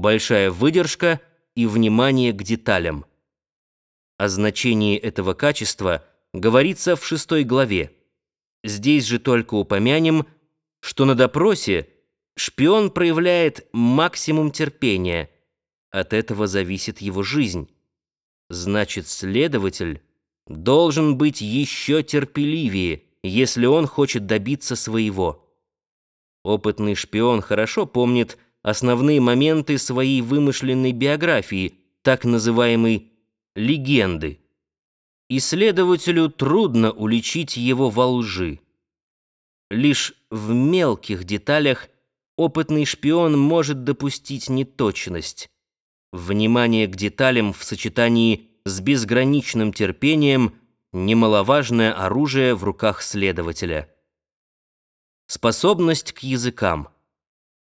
большая выдержка и внимание к деталям. О значении этого качества говорится в шестой главе. Здесь же только упомянем, что на допросе шпион проявляет максимум терпения. От этого зависит его жизнь. Значит, следователь должен быть еще терпеливее, если он хочет добиться своего. Опытный шпион хорошо помнит основные моменты своей вымышленной биографии, так называемой «легенды». Исследователю трудно уличить его во лжи. Лишь в мелких деталях опытный шпион может допустить неточность. Внимание к деталям в сочетании с безграничным терпением – немаловажное оружие в руках следователя. Способность к языкам.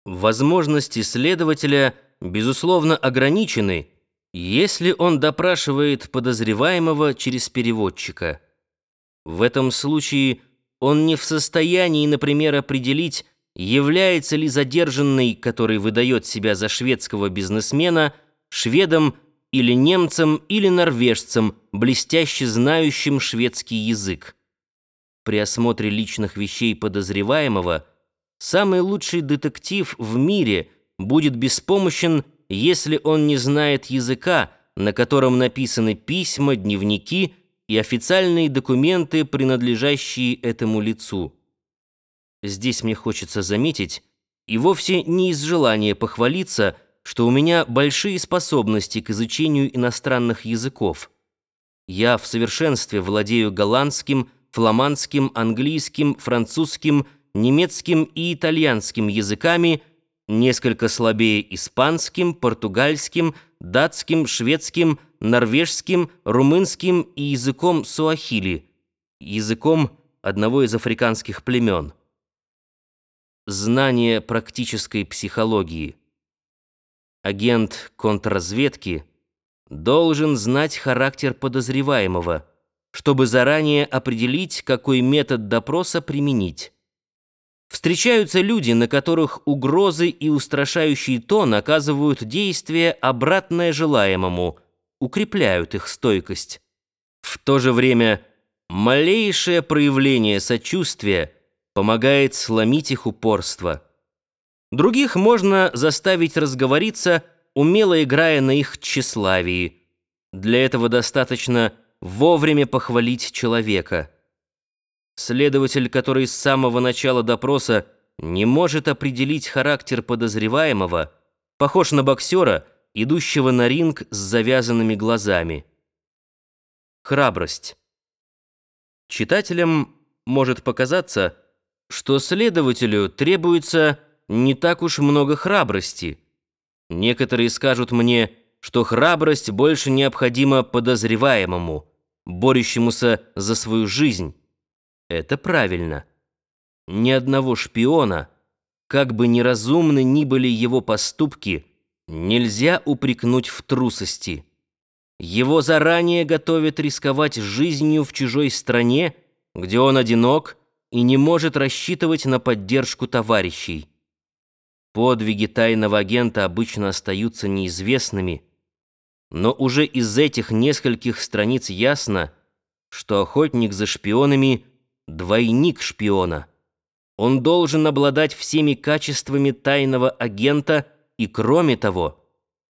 Возможности следователя, безусловно, ограничены, если он допрашивает подозреваемого через переводчика. В этом случае он не в состоянии, например, определить, является ли задержанный, который выдает себя за шведского бизнесмена, шведом или немцем или норвежцем, блестяще знающим шведский язык. При осмотре личных вещей подозреваемого самый лучший детектив в мире будет беспомощен, если он не знает языка, на котором написаны письма, дневники и официальные документы, принадлежащие этому лицу. Здесь мне хочется заметить, и вовсе не из желания похвалиться, что у меня большие способности к изучению иностранных языков. Я в совершенстве владею голландским, фламандским, английским, французским, немецким и итальянским языками, несколько слабее испанским, португальским, датским, шведским, норвежским, румынским и языком суахили, языком одного из африканских племен. Знание практической психологии. Агент контрразведки должен знать характер подозреваемого – чтобы заранее определить, какой метод допроса применить. Встречаются люди, на которых угрозы и устрашающий тон оказывают действие, обратное желаемому, укрепляют их стойкость. В то же время малейшее проявление сочувствия помогает сломить их упорство. Других можно заставить разговориться, умело играя на их тщеславии. Для этого достаточно вовремя похвалить человека. Следователь, который с самого начала допроса не может определить характер подозреваемого, похож на боксера, идущего на ринг с завязанными глазами. Храбрость. Читателям может показаться, что следователю требуется не так уж много храбрости. Некоторые скажут мне, что храбрость больше необходима подозреваемому – борющемуся за свою жизнь. Это правильно. Ни одного шпиона, как бы неразумны ни были его поступки, нельзя упрекнуть в трусости. Его заранее готовят рисковать жизнью в чужой стране, где он одинок и не может рассчитывать на поддержку товарищей. Подвиги тайного агента обычно остаются неизвестными – но уже из этих нескольких страниц ясно, что охотник за шпионами — двойник шпиона. Он должен обладать всеми качествами тайного агента и, кроме того,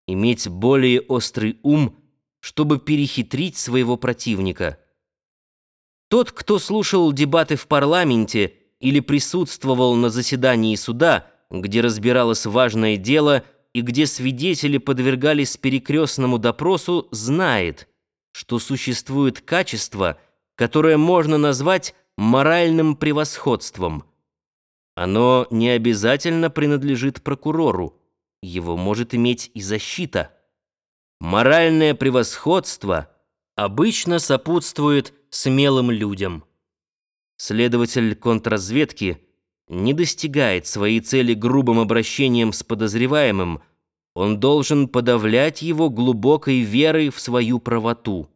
иметь более острый ум, чтобы перехитрить своего противника. Тот, кто слушал дебаты в парламенте или присутствовал на заседании суда, где разбиралось важное дело — и где свидетели подвергались перекрестному допросу, знает, что существует качество, которое можно назвать моральным превосходством. Оно не обязательно принадлежит прокурору, его может иметь и защита. Моральное превосходство обычно сопутствует смелым людям. Следователь контрразведки – не достигает своей цели грубым обращением с подозреваемым, он должен подавлять его глубокой верой в свою правоту.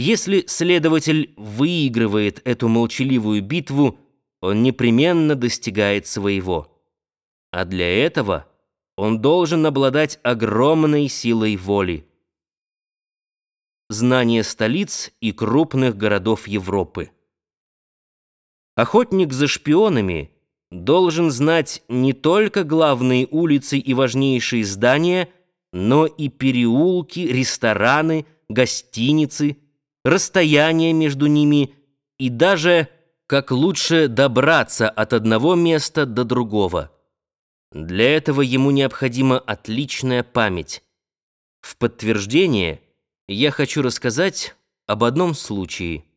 Если следователь выигрывает эту молчаливую битву, он непременно достигает своего. А для этого он должен обладать огромной силой воли. Знание столиц и крупных городов Европы. Охотник за шпионами должен знать не только главные улицы и важнейшие здания, но и переулки, рестораны, гостиницы, расстояние между ними и даже как лучше добраться от одного места до другого. Для этого ему необходима отличная память. В подтверждение я хочу рассказать об одном случае –